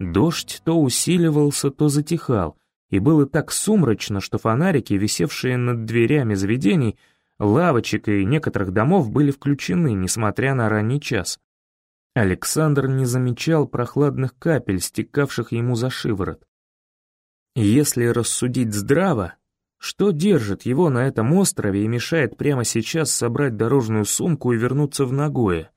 Дождь то усиливался, то затихал, и было так сумрачно, что фонарики, висевшие над дверями заведений, лавочек и некоторых домов были включены, несмотря на ранний час. Александр не замечал прохладных капель, стекавших ему за шиворот. Если рассудить здраво, что держит его на этом острове и мешает прямо сейчас собрать дорожную сумку и вернуться в Нагое?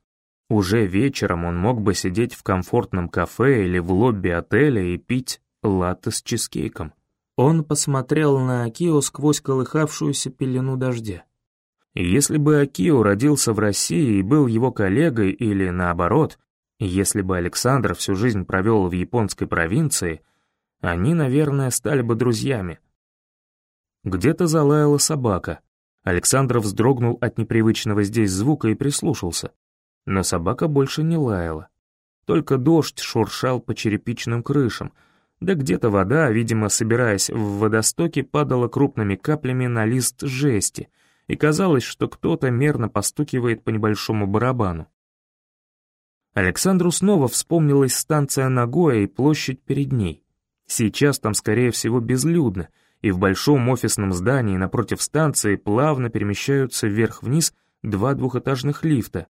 Уже вечером он мог бы сидеть в комфортном кафе или в лобби отеля и пить латте с чизкейком. Он посмотрел на Акио сквозь колыхавшуюся пелену дождя. Если бы Акио родился в России и был его коллегой или наоборот, если бы Александр всю жизнь провел в японской провинции, они, наверное, стали бы друзьями. Где-то залаяла собака. Александр вздрогнул от непривычного здесь звука и прислушался. Но собака больше не лаяла. Только дождь шуршал по черепичным крышам, да где-то вода, видимо, собираясь в водостоке, падала крупными каплями на лист жести, и казалось, что кто-то мерно постукивает по небольшому барабану. Александру снова вспомнилась станция Нагоя и площадь перед ней. Сейчас там, скорее всего, безлюдно, и в большом офисном здании напротив станции плавно перемещаются вверх-вниз два двухэтажных лифта,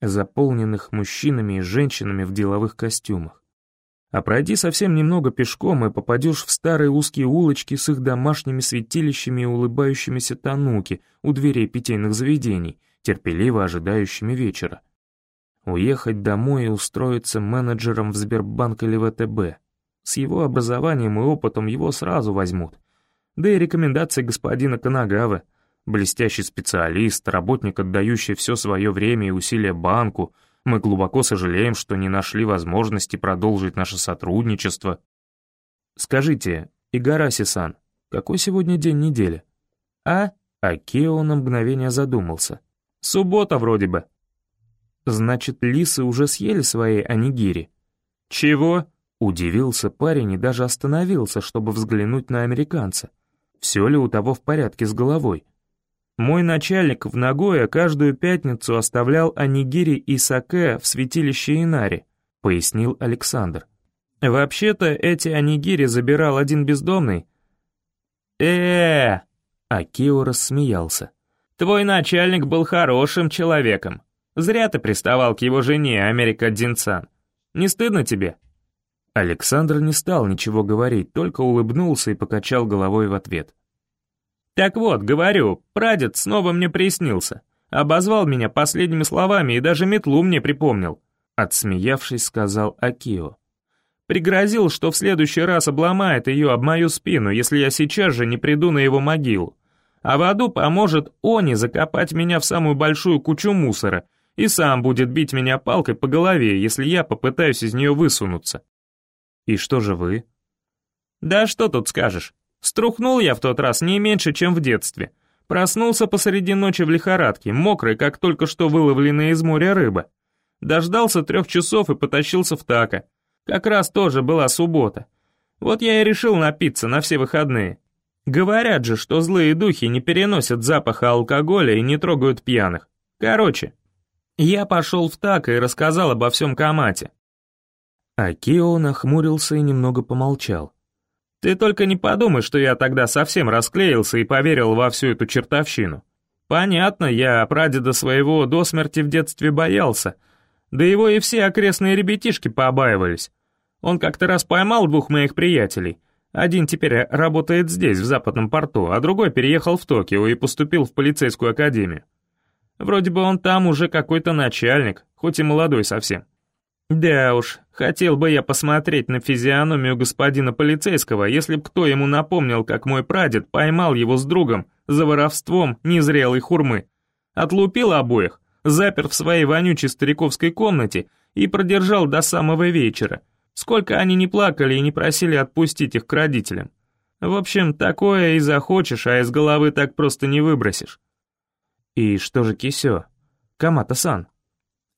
заполненных мужчинами и женщинами в деловых костюмах. А пройди совсем немного пешком и попадешь в старые узкие улочки с их домашними святилищами и улыбающимися тануки у дверей питейных заведений, терпеливо ожидающими вечера. Уехать домой и устроиться менеджером в Сбербанк или ВТБ. С его образованием и опытом его сразу возьмут. Да и рекомендации господина Канагавы. Блестящий специалист, работник, отдающий все свое время и усилия банку. Мы глубоко сожалеем, что не нашли возможности продолжить наше сотрудничество. Скажите, Игараси-сан, какой сегодня день недели? А? Акео на мгновение задумался. Суббота вроде бы. Значит, лисы уже съели свои анигири? Чего? Удивился парень и даже остановился, чтобы взглянуть на американца. Все ли у того в порядке с головой? Мой начальник в Нагое каждую пятницу оставлял анигири и саке в святилище Инари, пояснил Александр. Вообще-то эти анигири забирал один бездомный. э Акио рассмеялся. «Твой начальник был хорошим человеком. Зря ты приставал к его жене, Америка Динцан. Не стыдно тебе?» Александр не стал ничего говорить, только улыбнулся и покачал головой в ответ. «Так вот, говорю, прадед снова мне приснился. Обозвал меня последними словами и даже метлу мне припомнил», отсмеявшись, сказал Акио. «Пригрозил, что в следующий раз обломает ее об мою спину, если я сейчас же не приду на его могилу. А в аду поможет Они закопать меня в самую большую кучу мусора и сам будет бить меня палкой по голове, если я попытаюсь из нее высунуться. «И что же вы?» «Да что тут скажешь. Струхнул я в тот раз не меньше, чем в детстве. Проснулся посреди ночи в лихорадке, мокрый, как только что выловленная из моря рыба. Дождался трех часов и потащился в тако. Как раз тоже была суббота. Вот я и решил напиться на все выходные. Говорят же, что злые духи не переносят запаха алкоголя и не трогают пьяных. Короче, я пошел в тако и рассказал обо всем Камате. Акио нахмурился и немного помолчал. «Ты только не подумай, что я тогда совсем расклеился и поверил во всю эту чертовщину. Понятно, я прадеда своего до смерти в детстве боялся, да его и все окрестные ребятишки побаивались. Он как-то раз поймал двух моих приятелей. Один теперь работает здесь, в западном порту, а другой переехал в Токио и поступил в полицейскую академию. Вроде бы он там уже какой-то начальник, хоть и молодой совсем. Да уж, хотел бы я посмотреть на физиономию господина полицейского, если б кто ему напомнил, как мой прадед поймал его с другом за воровством незрелой хурмы. Отлупил обоих, запер в своей вонючей стариковской комнате и продержал до самого вечера. Сколько они не плакали и не просили отпустить их к родителям. В общем, такое и захочешь, а из головы так просто не выбросишь. И что же Кисё? Камата-сан.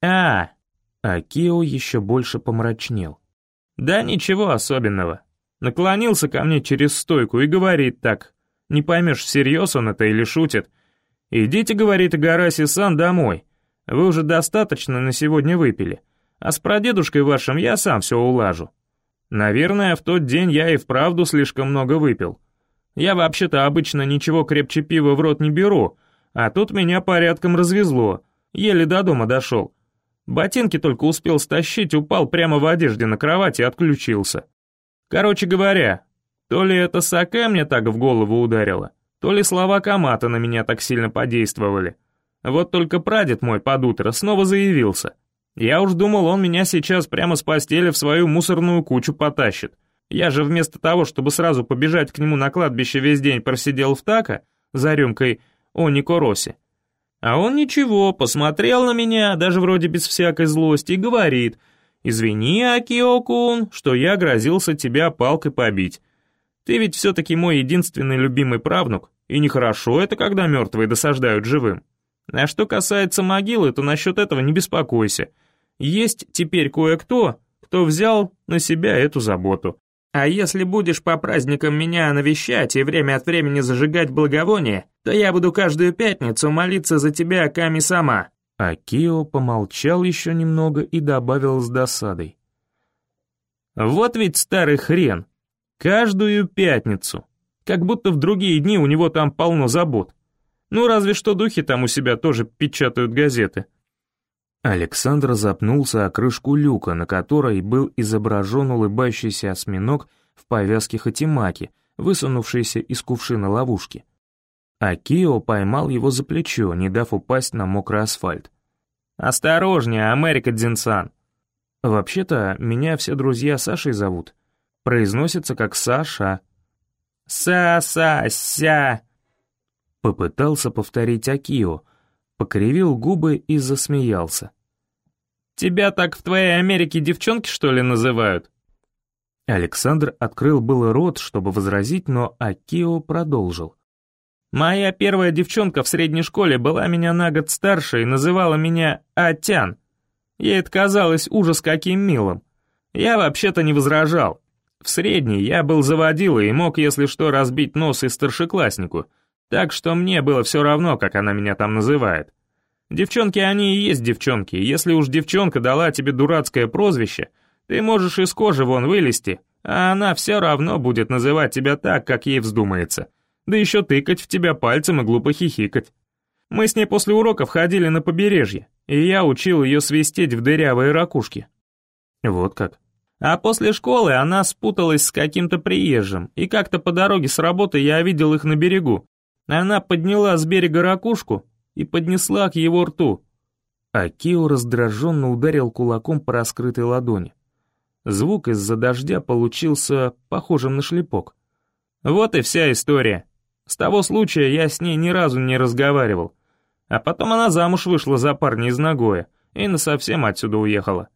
А, а Кио еще больше помрачнел. «Да ничего особенного. Наклонился ко мне через стойку и говорит так. Не поймешь, всерьез он это или шутит. «Идите, — говорит Игараси-сан, — домой. Вы уже достаточно на сегодня выпили, а с прадедушкой вашим я сам все улажу. Наверное, в тот день я и вправду слишком много выпил. Я вообще-то обычно ничего крепче пива в рот не беру, а тут меня порядком развезло, еле до дома дошел. Ботинки только успел стащить, упал прямо в одежде на кровать и отключился. Короче говоря, то ли это саке мне так в голову ударило, то ли слова Камата на меня так сильно подействовали. Вот только прадед мой под утро снова заявился. Я уж думал, он меня сейчас прямо с постели в свою мусорную кучу потащит. Я же вместо того, чтобы сразу побежать к нему на кладбище весь день просидел в тако за рюмкой Онико Роси. А он ничего, посмотрел на меня, даже вроде без всякой злости, и говорит, «Извини, Акио-кун, что я грозился тебя палкой побить. Ты ведь все-таки мой единственный любимый правнук, и нехорошо это, когда мертвые досаждают живым. А что касается могилы, то насчет этого не беспокойся. Есть теперь кое-кто, кто взял на себя эту заботу. А если будешь по праздникам меня навещать и время от времени зажигать благовония, то я буду каждую пятницу молиться за тебя, Ками сама». Акио помолчал еще немного и добавил с досадой. «Вот ведь старый хрен. Каждую пятницу. Как будто в другие дни у него там полно забот. Ну, разве что духи там у себя тоже печатают газеты». Александр запнулся о крышку люка, на которой был изображен улыбающийся осьминог в повязке хатимаки, высунувшийся из кувшина ловушки. Акио поймал его за плечо, не дав упасть на мокрый асфальт. «Осторожнее, Америка Дзинсан!» «Вообще-то, меня все друзья Сашей зовут. Произносится как Саша». «Са-са-ся!» Попытался повторить Акио, покривил губы и засмеялся. «Тебя так в твоей Америке девчонки, что ли, называют?» Александр открыл было рот, чтобы возразить, но Акио продолжил. «Моя первая девчонка в средней школе была меня на год старше и называла меня Атян. Ей это казалось ужас каким милым. Я вообще-то не возражал. В средней я был заводилой и мог, если что, разбить нос и старшекласснику — так что мне было все равно, как она меня там называет. Девчонки они и есть девчонки, если уж девчонка дала тебе дурацкое прозвище, ты можешь из кожи вон вылезти, а она все равно будет называть тебя так, как ей вздумается. Да еще тыкать в тебя пальцем и глупо хихикать. Мы с ней после уроков ходили на побережье, и я учил ее свистеть в дырявые ракушки. Вот как. А после школы она спуталась с каким-то приезжим, и как-то по дороге с работы я видел их на берегу. Она подняла с берега ракушку и поднесла к его рту. Акио раздраженно ударил кулаком по раскрытой ладони. Звук из-за дождя получился похожим на шлепок. Вот и вся история. С того случая я с ней ни разу не разговаривал. А потом она замуж вышла за парня из Нагоя и насовсем отсюда уехала.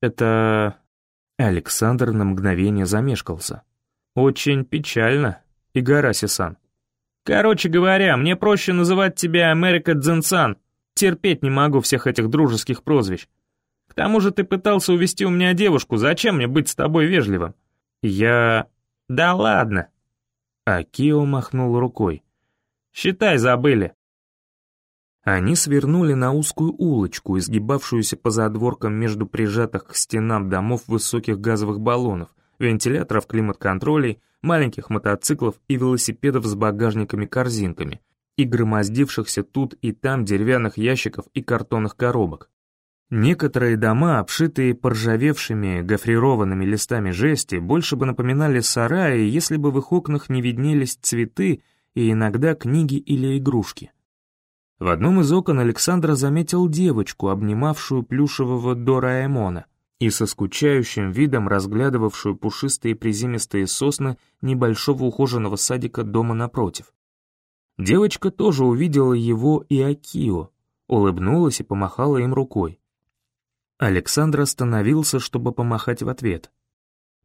Это... Александр на мгновение замешкался. Очень печально, Игараси-сан. Короче говоря, мне проще называть тебя Америка Дзенсан. Терпеть не могу всех этих дружеских прозвищ. К тому же ты пытался увести у меня девушку, зачем мне быть с тобой вежливым? Я... Да ладно. Акио махнул рукой. Считай, забыли. Они свернули на узкую улочку, изгибавшуюся по задворкам между прижатых к стенам домов высоких газовых баллонов, вентиляторов климат-контролей, маленьких мотоциклов и велосипедов с багажниками-корзинками и громоздившихся тут и там деревянных ящиков и картонных коробок. Некоторые дома, обшитые поржавевшими гофрированными листами жести, больше бы напоминали сараи, если бы в их окнах не виднелись цветы и иногда книги или игрушки. В одном из окон Александра заметил девочку, обнимавшую плюшевого Дораэмона и со скучающим видом разглядывавшую пушистые приземистые сосны небольшого ухоженного садика дома напротив. Девочка тоже увидела его и Акио, улыбнулась и помахала им рукой. Александр остановился, чтобы помахать в ответ.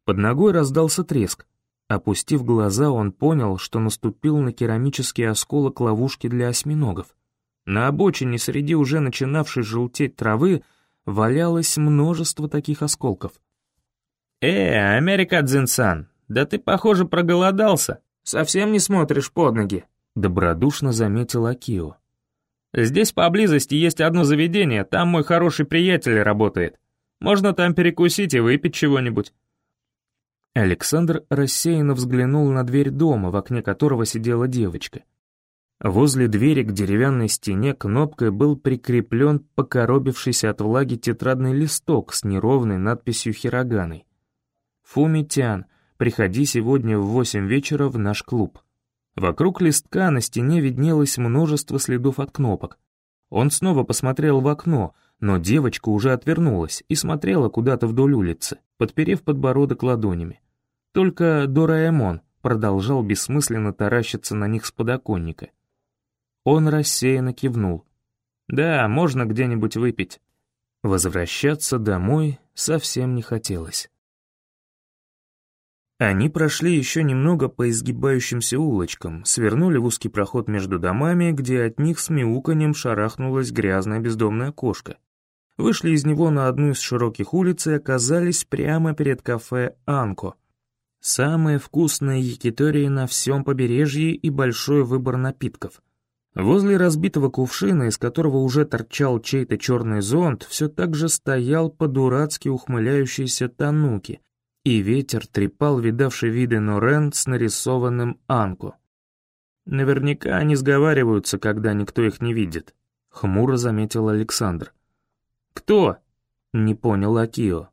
Под ногой раздался треск. Опустив глаза, он понял, что наступил на керамический осколок ловушки для осьминогов. На обочине среди уже начинавшей желтеть травы валялось множество таких осколков. «Э, Америка Дзинсан, да ты, похоже, проголодался. Совсем не смотришь под ноги», — добродушно заметил Акио. Здесь поблизости есть одно заведение, там мой хороший приятель работает. Можно там перекусить и выпить чего-нибудь». Александр рассеянно взглянул на дверь дома, в окне которого сидела девочка. Возле двери к деревянной стене кнопкой был прикреплен покоробившийся от влаги тетрадный листок с неровной надписью хироганой. «Фумитян, приходи сегодня в восемь вечера в наш клуб». Вокруг листка на стене виднелось множество следов от кнопок. Он снова посмотрел в окно, но девочка уже отвернулась и смотрела куда-то вдоль улицы, подперев подбородок ладонями. Только Дораэмон продолжал бессмысленно таращиться на них с подоконника. Он рассеянно кивнул. «Да, можно где-нибудь выпить». Возвращаться домой совсем не хотелось. Они прошли еще немного по изгибающимся улочкам, свернули в узкий проход между домами, где от них с мяуканьем шарахнулась грязная бездомная кошка. Вышли из него на одну из широких улиц и оказались прямо перед кафе «Анко». Самые вкусные якитории на всем побережье и большой выбор напитков. Возле разбитого кувшина, из которого уже торчал чей-то черный зонт, все так же стоял по-дурацки ухмыляющийся Тануки, и ветер трепал видавший виды Норен с нарисованным Анку. Наверняка они сговариваются, когда никто их не видит, хмуро заметил Александр. «Кто?» — не понял Акио.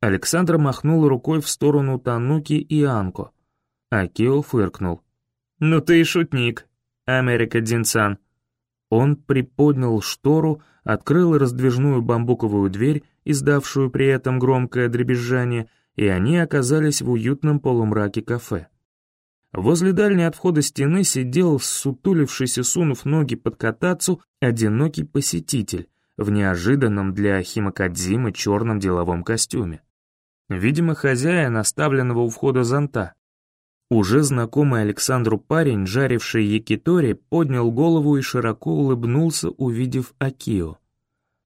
Александр махнул рукой в сторону Тануки и Анко. Акио фыркнул. «Ну ты и шутник, Америка Динсан». Он приподнял штору, открыл раздвижную бамбуковую дверь, издавшую при этом громкое дребезжание, и они оказались в уютном полумраке кафе. Возле дальней от входа стены сидел, сутулившийся, сунув ноги под катацу, одинокий посетитель в неожиданном для Химакадзимы черном деловом костюме. Видимо, хозяин оставленного у входа зонта. Уже знакомый Александру парень, жаривший якитори, поднял голову и широко улыбнулся, увидев Акио.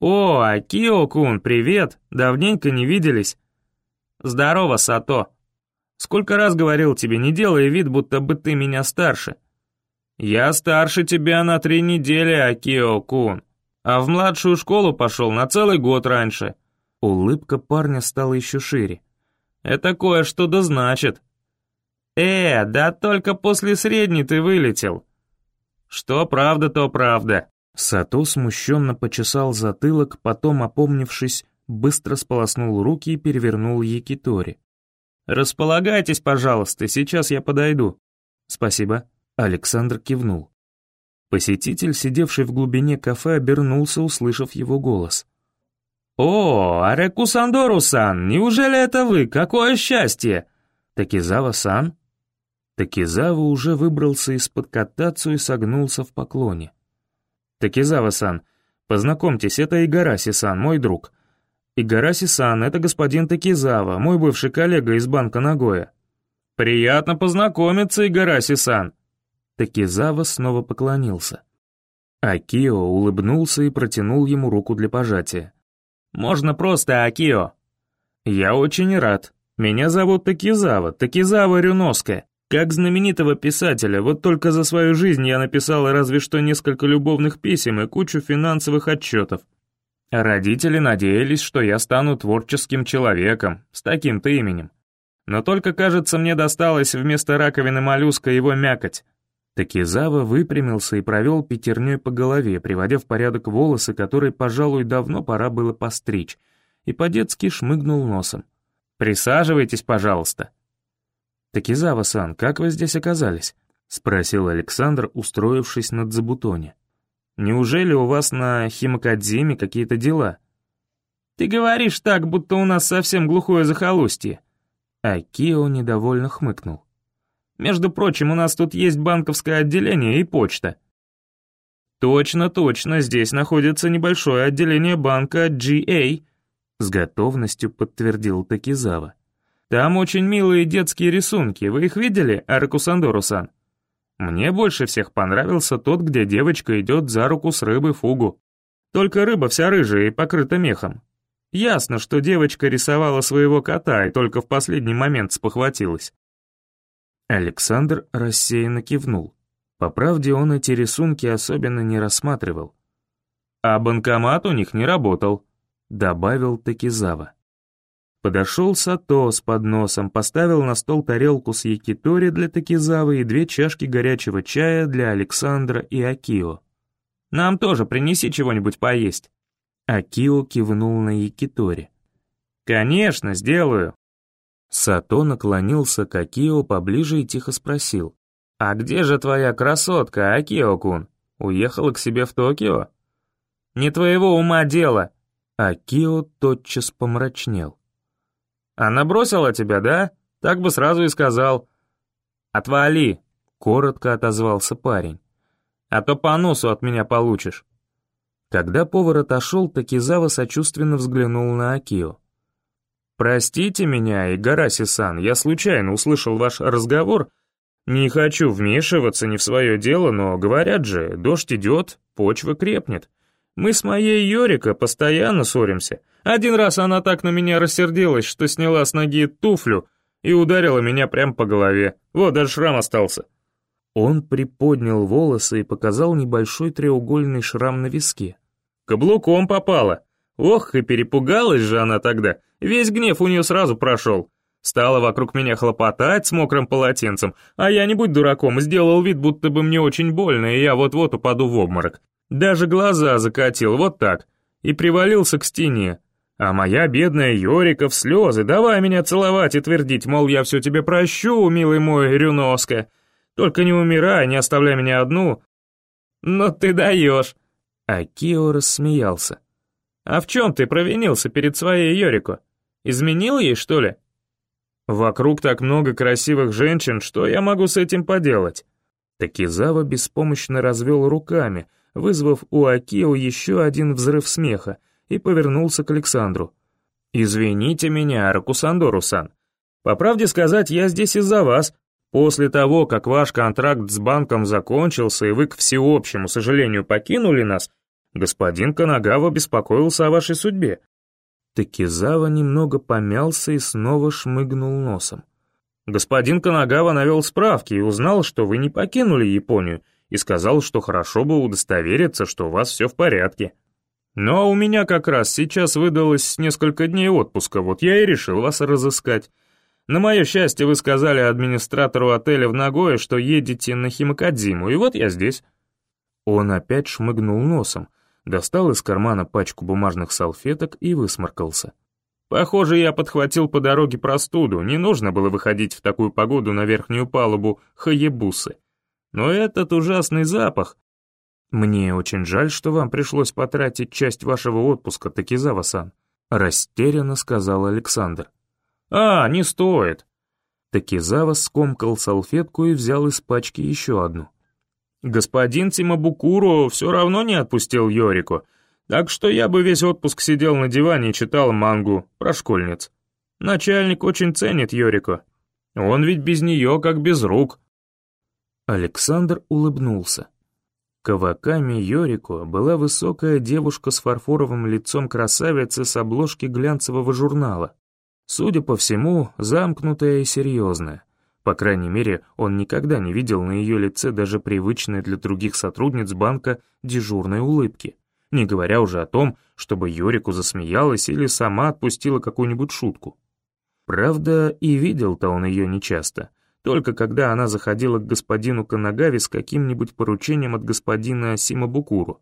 «О, Акио-кун, привет! Давненько не виделись!» «Здорово, Сато. Сколько раз говорил тебе, не делай вид, будто бы ты меня старше». «Я старше тебя на три недели, Акио-кун, а в младшую школу пошел на целый год раньше». Улыбка парня стала еще шире. «Это кое-что да значит». «Э, да только после средней ты вылетел». «Что правда, то правда». Сато смущенно почесал затылок, потом, опомнившись, быстро сполоснул руки и перевернул Якитори. «Располагайтесь, пожалуйста, сейчас я подойду». «Спасибо», — Александр кивнул. Посетитель, сидевший в глубине кафе, обернулся, услышав его голос. «О, Ареку Сандору-сан, неужели это вы? Какое счастье!» «Такизава-сан?» Такизава уже выбрался из-под катацу и согнулся в поклоне. «Такизава-сан, познакомьтесь, это Игараси-сан, мой друг. Игараси-сан, это господин Такизава, мой бывший коллега из банка Нагоя». «Приятно познакомиться, Игараси-сан». Такизава снова поклонился. Акио улыбнулся и протянул ему руку для пожатия. «Можно просто Акио». «Я очень рад. Меня зовут Такизава, Такизава Рюноска. Как знаменитого писателя, вот только за свою жизнь я написал разве что несколько любовных писем и кучу финансовых отчетов. Родители надеялись, что я стану творческим человеком с таким-то именем. Но только, кажется, мне досталось вместо раковины моллюска его мякоть. Такизава выпрямился и провел пятерней по голове, приводя в порядок волосы, которые, пожалуй, давно пора было постричь, и по-детски шмыгнул носом. «Присаживайтесь, пожалуйста». «Такизава-сан, как вы здесь оказались?» — спросил Александр, устроившись над Забутоне. Неужели у вас на Химакадзиме какие-то дела?» «Ты говоришь так, будто у нас совсем глухое захолустье». Акио недовольно хмыкнул. «Между прочим, у нас тут есть банковское отделение и почта». «Точно, точно, здесь находится небольшое отделение банка GA», с готовностью подтвердил Такизава. «Там очень милые детские рисунки, вы их видели, Аракусандору-сан?» Мне больше всех понравился тот, где девочка идет за руку с рыбой фугу. Только рыба вся рыжая и покрыта мехом. Ясно, что девочка рисовала своего кота и только в последний момент спохватилась. Александр рассеянно кивнул. По правде, он эти рисунки особенно не рассматривал. «А банкомат у них не работал», — добавил Такизава. Подошел Сато с подносом, поставил на стол тарелку с якитори для Такизавы и две чашки горячего чая для Александра и Акио. «Нам тоже принеси чего-нибудь поесть». Акио кивнул на якитори. «Конечно, сделаю». Сато наклонился к Акио поближе и тихо спросил. «А где же твоя красотка, Акио-кун? Уехала к себе в Токио?» «Не твоего ума дело!» Акио тотчас помрачнел. «Она бросила тебя, да? Так бы сразу и сказал». «Отвали!» — коротко отозвался парень. «А то по носу от меня получишь». Когда повар отошел, Такизава сочувственно взглянул на Акио. «Простите меня, Игараси-сан, я случайно услышал ваш разговор. Не хочу вмешиваться не в свое дело, но, говорят же, дождь идет, почва крепнет. Мы с моей Йорика постоянно ссоримся. Один раз она так на меня рассердилась, что сняла с ноги туфлю и ударила меня прямо по голове. Вот, даже шрам остался». Он приподнял волосы и показал небольшой треугольный шрам на виске. «Каблуком попала. Ох, и перепугалась же она тогда. Весь гнев у нее сразу прошел. Стала вокруг меня хлопотать с мокрым полотенцем, а я, не будь дураком, сделал вид, будто бы мне очень больно, и я вот-вот упаду в обморок. Даже глаза закатил, вот так, и привалился к стене. А моя бедная Йорика в слезы, давай меня целовать и твердить, мол, я все тебе прощу, милый мой Рюноска. Только не умирай, не оставляй меня одну. Но ты даешь. А Кио рассмеялся. А в чем ты провинился перед своей Йорико? Изменил ей, что ли? Вокруг так много красивых женщин, что я могу с этим поделать? Такизава беспомощно развел руками, вызвав у Акио еще один взрыв смеха, и повернулся к Александру. «Извините меня, Ракусандору-сан. По правде сказать, я здесь из-за вас. После того, как ваш контракт с банком закончился, и вы, к всеобщему сожалению, покинули нас, господин Канагава беспокоился о вашей судьбе». Такизава немного помялся и снова шмыгнул носом. «Господин Канагава навел справки и узнал, что вы не покинули Японию, и сказал, что хорошо бы удостовериться, что у вас все в порядке. Но у меня как раз сейчас выдалось несколько дней отпуска, вот я и решил вас разыскать. На мое счастье, вы сказали администратору отеля в Нагое, что едете на Химакадзиму, и вот я здесь». Он опять шмыгнул носом, достал из кармана пачку бумажных салфеток и высморкался. «Похоже, я подхватил по дороге простуду, не нужно было выходить в такую погоду на верхнюю палубу Хаебусы. Но этот ужасный запах... Мне очень жаль, что вам пришлось потратить часть вашего отпуска, Такизава-сан, растерянно сказал Александр. А, не стоит. Такизава скомкал салфетку и взял из пачки еще одну. Господин Тимабукуру все равно не отпустил Йорику, так что я бы весь отпуск сидел на диване и читал мангу про школьниц. Начальник очень ценит Йорику. Он ведь без нее как без рук. Александр улыбнулся. Каваками Йорико была высокая девушка с фарфоровым лицом красавицы с обложки глянцевого журнала. Судя по всему, замкнутая и серьезная. По крайней мере, он никогда не видел на ее лице даже привычной для других сотрудниц банка дежурной улыбки, не говоря уже о том, чтобы Йорику засмеялась или сама отпустила какую-нибудь шутку. Правда, и видел-то он ее нечасто, только когда она заходила к господину Канагави с каким-нибудь поручением от господина Симабукуру.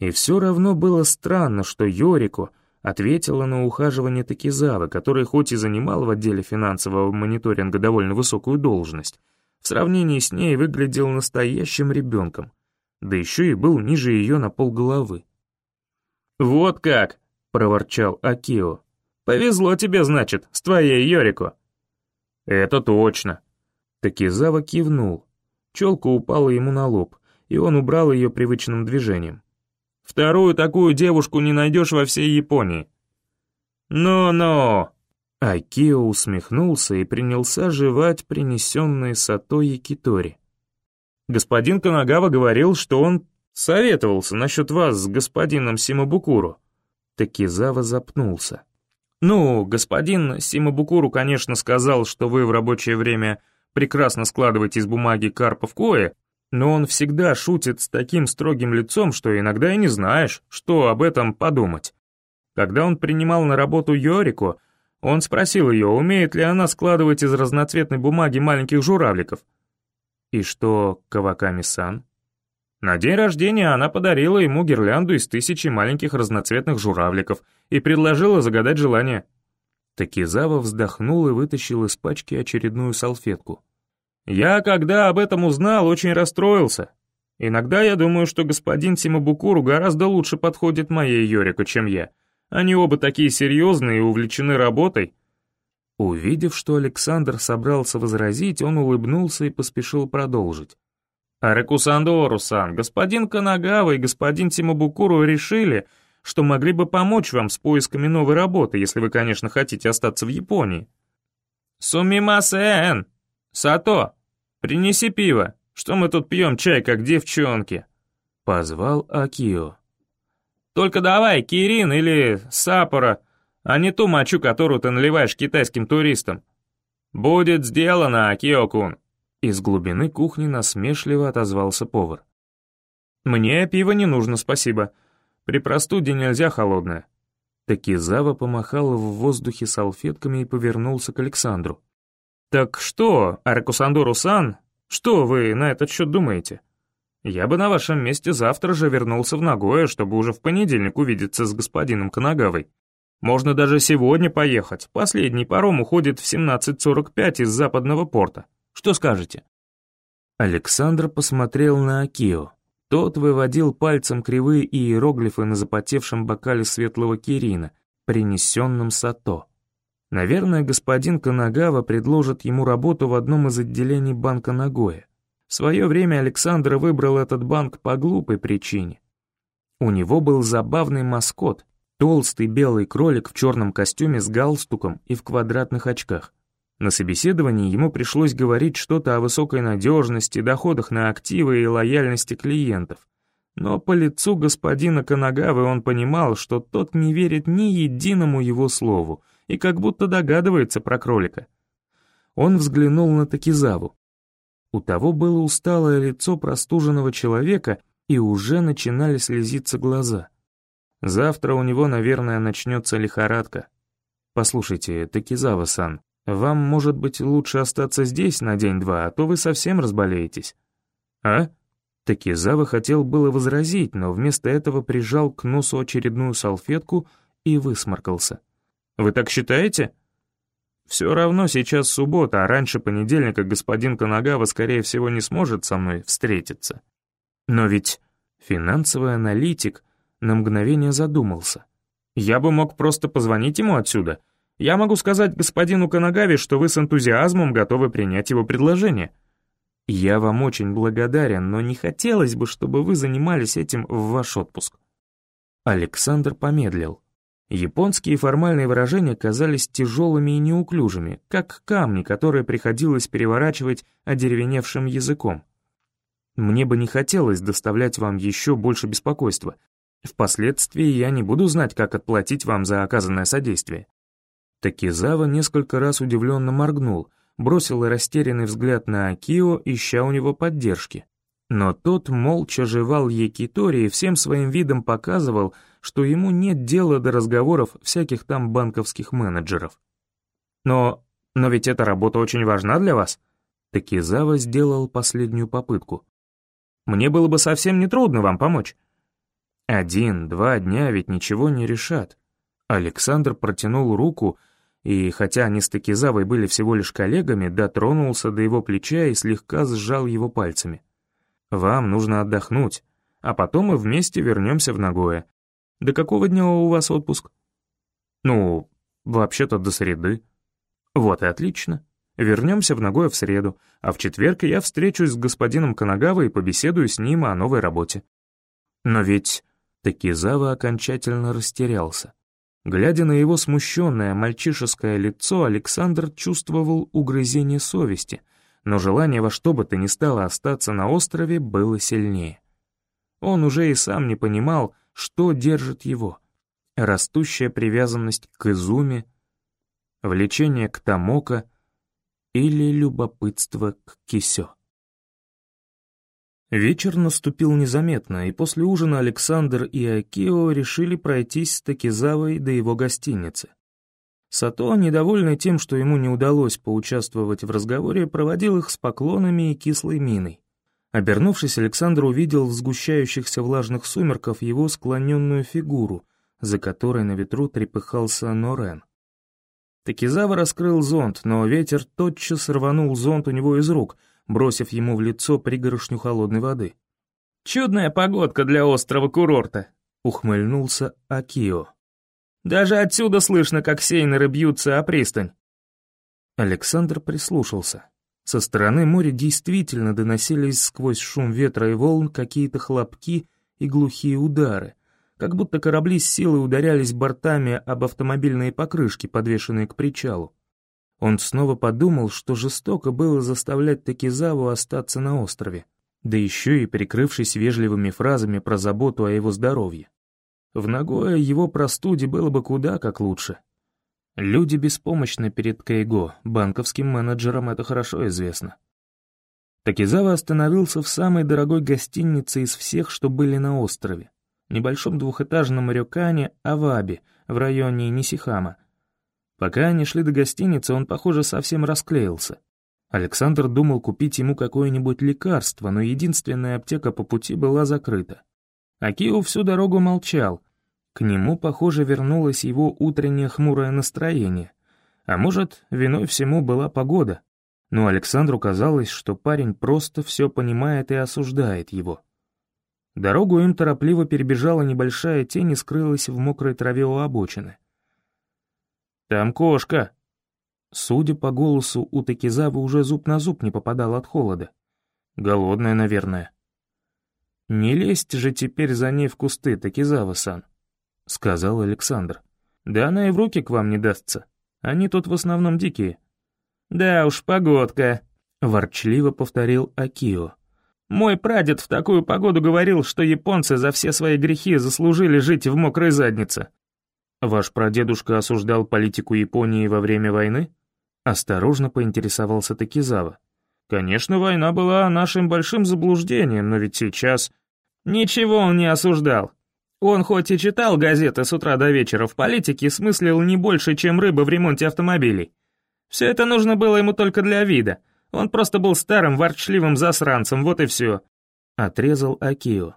И все равно было странно, что Йорико ответила на ухаживание Такизавы, который хоть и занимал в отделе финансового мониторинга довольно высокую должность, в сравнении с ней выглядел настоящим ребенком, да еще и был ниже ее на полголовы. «Вот как!» — проворчал Акио. «Повезло тебе, значит, с твоей Йорико». «Это точно», Такизава кивнул. Челка упала ему на лоб, и он убрал ее привычным движением. «Вторую такую девушку не найдешь во всей Японии». «Но-но!» Акио усмехнулся и принялся жевать принесенные Сато Якитори. «Господин Канагава говорил, что он советовался насчет вас с господином Симабукуру». Такизава запнулся. «Ну, господин Симабукуру, конечно, сказал, что вы в рабочее время прекрасно складываете из бумаги карпов кое, но он всегда шутит с таким строгим лицом, что иногда и не знаешь, что об этом подумать. Когда он принимал на работу Йорику, он спросил ее, умеет ли она складывать из разноцветной бумаги маленьких журавликов. И что Каваками-сан? На день рождения она подарила ему гирлянду из тысячи маленьких разноцветных журавликов и предложила загадать желание. Такизава вздохнул и вытащил из пачки очередную салфетку. Я, когда об этом узнал, очень расстроился. Иногда я думаю, что господин Симабукуру гораздо лучше подходит моей Йорико, чем я. Они оба такие серьезные и увлечены работой. Увидев, что Александр собрался возразить, он улыбнулся и поспешил продолжить. «Арекусандору-сан, господин Канагава и господин Симабукуру решили, что могли бы помочь вам с поисками новой работы, если вы, конечно, хотите остаться в Японии». «Сумимасен! Сато!» «Принеси пиво, что мы тут пьем чай, как девчонки?» Позвал Акио. «Только давай, Кирин или Сапора, а не ту мочу, которую ты наливаешь китайским туристам». «Будет сделано, Акио-кун!» Из глубины кухни насмешливо отозвался повар. «Мне пиво не нужно, спасибо. При простуде нельзя холодное». Такизава помахал в воздухе салфетками и повернулся к Александру. «Так что, Аракусандору-сан, что вы на этот счет думаете? Я бы на вашем месте завтра же вернулся в Нагоя, чтобы уже в понедельник увидеться с господином Канагавой. Можно даже сегодня поехать, последний паром уходит в 17.45 из западного порта. Что скажете?» Александр посмотрел на Акио. Тот выводил пальцем кривые иероглифы на запотевшем бокале светлого кирина, принесенном сато. Наверное, господин Канагава предложит ему работу в одном из отделений банка Нагоя. В свое время Александр выбрал этот банк по глупой причине. У него был забавный маскот, толстый белый кролик в черном костюме с галстуком и в квадратных очках. На собеседовании ему пришлось говорить что-то о высокой надежности, доходах на активы и лояльности клиентов. Но по лицу господина Канагавы он понимал, что тот не верит ни единому его слову, и как будто догадывается про кролика. Он взглянул на Такизаву. У того было усталое лицо простуженного человека, и уже начинали слезиться глаза. Завтра у него, наверное, начнется лихорадка. Послушайте, Такизава-сан, вам, может быть, лучше остаться здесь на день-два, а то вы совсем разболеетесь. А? Такизава хотел было возразить, но вместо этого прижал к носу очередную салфетку и высморкался. Вы так считаете? Все равно сейчас суббота, а раньше понедельника господин Канагава, скорее всего, не сможет со мной встретиться. Но ведь финансовый аналитик на мгновение задумался. Я бы мог просто позвонить ему отсюда. Я могу сказать господину Канагаве, что вы с энтузиазмом готовы принять его предложение. Я вам очень благодарен, но не хотелось бы, чтобы вы занимались этим в ваш отпуск. Александр помедлил. Японские формальные выражения казались тяжелыми и неуклюжими, как камни, которые приходилось переворачивать одеревеневшим языком. Мне бы не хотелось доставлять вам еще больше беспокойства. Впоследствии я не буду знать, как отплатить вам за оказанное содействие». Такизава несколько раз удивленно моргнул, бросил растерянный взгляд на Акио, ища у него поддержки. Но тот молча жевал якитори и всем своим видом показывал, что ему нет дела до разговоров всяких там банковских менеджеров. Но... но ведь эта работа очень важна для вас. Такизава сделал последнюю попытку. Мне было бы совсем нетрудно вам помочь. Один-два дня ведь ничего не решат. Александр протянул руку, и хотя они с Такизавой были всего лишь коллегами, дотронулся до его плеча и слегка сжал его пальцами. Вам нужно отдохнуть, а потом мы вместе вернемся в Нагоя. До какого дня у вас отпуск? Ну, вообще-то до среды. Вот и отлично. Вернемся в Нагоя в среду, а в четверг я встречусь с господином Канагавой и побеседую с ним о новой работе. Но ведь Такизава окончательно растерялся. Глядя на его смущенное мальчишеское лицо, Александр чувствовал угрызение совести — но желание во что бы то ни стало остаться на острове было сильнее. Он уже и сам не понимал, что держит его. Растущая привязанность к Изуме, влечение к Тамока или любопытство к Кисё. Вечер наступил незаметно, и после ужина Александр и Акио решили пройтись с Такизавой до его гостиницы. Сато, недовольный тем, что ему не удалось поучаствовать в разговоре, проводил их с поклонами и кислой миной. Обернувшись, Александр увидел в сгущающихся влажных сумерках его склоненную фигуру, за которой на ветру трепыхался Норен. Такизава раскрыл зонт, но ветер тотчас рванул зонт у него из рук — бросив ему в лицо пригоршню холодной воды. «Чудная погодка для острова курорта», — ухмыльнулся Акио. «Даже отсюда слышно, как сейнеры бьются о пристань». Александр прислушался. Со стороны моря действительно доносились сквозь шум ветра и волн какие-то хлопки и глухие удары, как будто корабли с силой ударялись бортами об автомобильные покрышки, подвешенные к причалу. Он снова подумал, что жестоко было заставлять Такизаву остаться на острове, да еще и прикрывшись вежливыми фразами про заботу о его здоровье. В Нагое его простуде было бы куда как лучше. Люди беспомощны перед Кейго, банковским менеджерам это хорошо известно. Такизава остановился в самой дорогой гостинице из всех, что были на острове, небольшом двухэтажном рюкане Аваби в районе Нисихама — Пока они шли до гостиницы, он, похоже, совсем расклеился. Александр думал купить ему какое-нибудь лекарство, но единственная аптека по пути была закрыта. Акио всю дорогу молчал. К нему, похоже, вернулось его утреннее хмурое настроение. А может, виной всему была погода. Но Александру казалось, что парень просто все понимает и осуждает его. Дорогу им торопливо перебежала небольшая тень и скрылась в мокрой траве у обочины. «Там кошка!» Судя по голосу, у Такизавы уже зуб на зуб не попадал от холода. Голодная, наверное. «Не лезть же теперь за ней в кусты, Такизава-сан», — сказал Александр. «Да она и в руки к вам не дастся. Они тут в основном дикие». «Да уж, погодка», — ворчливо повторил Акио. «Мой прадед в такую погоду говорил, что японцы за все свои грехи заслужили жить в мокрой заднице. «Ваш прадедушка осуждал политику Японии во время войны?» Осторожно поинтересовался Такизава. «Конечно, война была нашим большим заблуждением, но ведь сейчас...» «Ничего он не осуждал. Он хоть и читал газеты с утра до вечера в политике, смыслил не больше, чем рыба в ремонте автомобилей. Все это нужно было ему только для вида. Он просто был старым, ворчливым засранцем, вот и все». Отрезал Акио.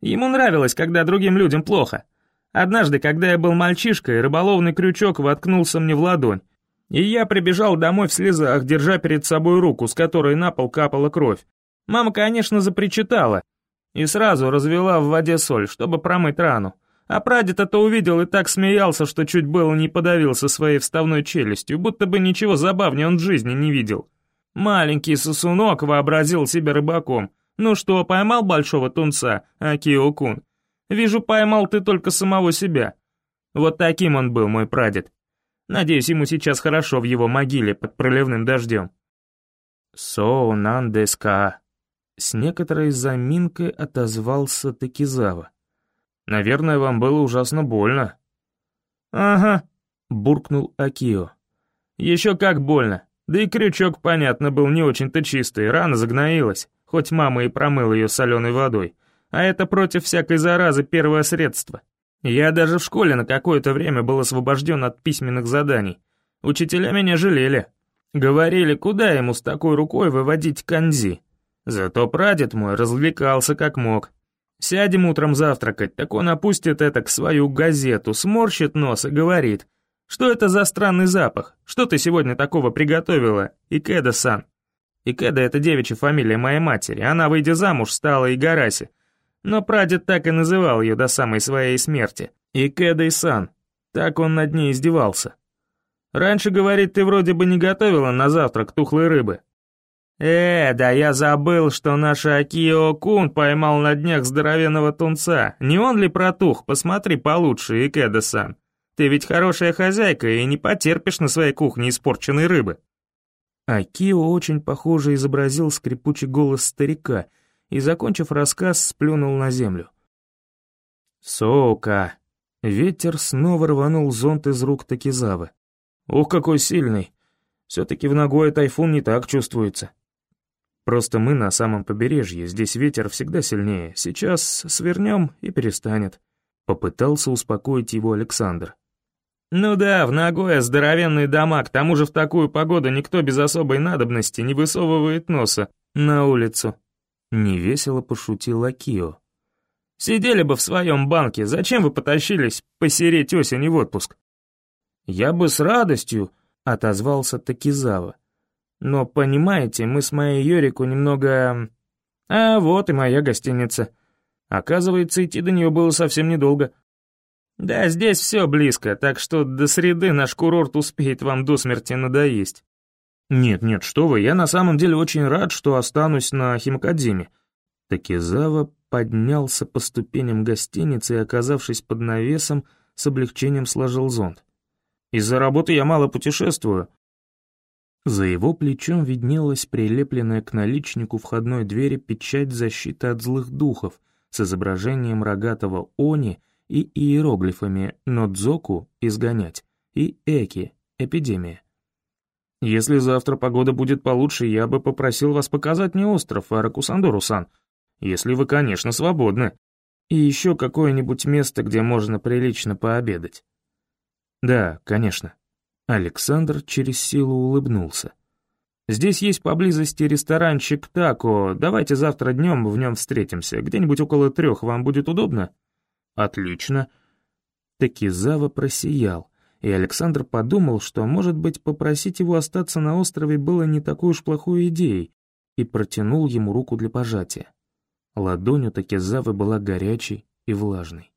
Ему нравилось, когда другим людям плохо. Однажды, когда я был мальчишкой, рыболовный крючок воткнулся мне в ладонь, и я прибежал домой в слезах, держа перед собой руку, с которой на пол капала кровь. Мама, конечно, запричитала и сразу развела в воде соль, чтобы промыть рану. А прадед это увидел и так смеялся, что чуть было не подавился своей вставной челюстью, будто бы ничего забавнее он в жизни не видел. Маленький сосунок вообразил себя рыбаком. Ну что, поймал большого тунца, Акио-кун? Вижу, поймал ты только самого себя. Вот таким он был, мой прадед. Надеюсь, ему сейчас хорошо в его могиле под проливным дождем. Со нандеска. С некоторой заминкой отозвался Такизава. Наверное, вам было ужасно больно. Ага, буркнул Акио. Еще как больно. Да и крючок, понятно, был не очень-то чистый, рана загноилась, хоть мама и промыла ее соленой водой. А это против всякой заразы первое средство. Я даже в школе на какое-то время был освобожден от письменных заданий. Учителя меня жалели. Говорили, куда ему с такой рукой выводить канзи. Зато прадед мой развлекался как мог. Сядем утром завтракать, так он опустит это к свою газету, сморщит нос и говорит, что это за странный запах, что ты сегодня такого приготовила, Икеда-сан. Икеда — это девичья фамилия моей матери, она, выйдя замуж, стала Игараси, но прадед так и называл ее до самой своей смерти. И Кэдэй-сан. Так он над ней издевался. Раньше, говорит, ты вроде бы не готовила на завтрак тухлой рыбы. Э, да я забыл, что наш Акио-кун поймал на днях здоровенного тунца. Не он ли протух? Посмотри получше, Икеда-сан. Ты ведь хорошая хозяйка и не потерпишь на своей кухне испорченной рыбы. Акио очень похоже изобразил скрипучий голос старика — и, закончив рассказ, сплюнул на землю. «Сока!» Ветер снова рванул зонт из рук Такизавы. «Ух, какой сильный! Все-таки в Нагое тайфун не так чувствуется». Просто мы на самом побережье, здесь ветер всегда сильнее. Сейчас свернем и перестанет». Попытался успокоить его Александр. «Ну да, в Нагое здоровенные дома, к тому же в такую погоду никто без особой надобности не высовывает носа на улицу». Невесело пошутил Акио. «Сидели бы в своем банке, зачем вы потащились посереть осень в отпуск?» «Я бы с радостью», — отозвался Такизава. «Но, понимаете, мы с моей Йорику немного... А вот и моя гостиница. Оказывается, идти до нее было совсем недолго». «Да, здесь все близко, так что до среды наш курорт успеет вам до смерти надоесть». «Нет, нет, что вы, я на самом деле очень рад, что останусь на химкадзиме». Такизава поднялся по ступеням гостиницы и, оказавшись под навесом, с облегчением сложил зонт. «Из-за работы я мало путешествую». За его плечом виднелась прилепленная к наличнику входной двери печать защиты от злых духов с изображением рогатого они и иероглифами «Нодзоку» — «изгонять» и «эки» — «эпидемия». Если завтра погода будет получше, я бы попросил вас показать мне остров Аракусандору-сан, если вы, конечно, свободны. И еще какое-нибудь место, где можно прилично пообедать. Да, конечно. Александр через силу улыбнулся. Здесь есть поблизости ресторанчик Тако, давайте завтра днем в нем встретимся, где-нибудь около трех, вам будет удобно? Отлично. Такизава просиял и Александр подумал, что, может быть, попросить его остаться на острове было не такой уж плохой идеей, и протянул ему руку для пожатия. Ладонь у Такизавы была горячей и влажной.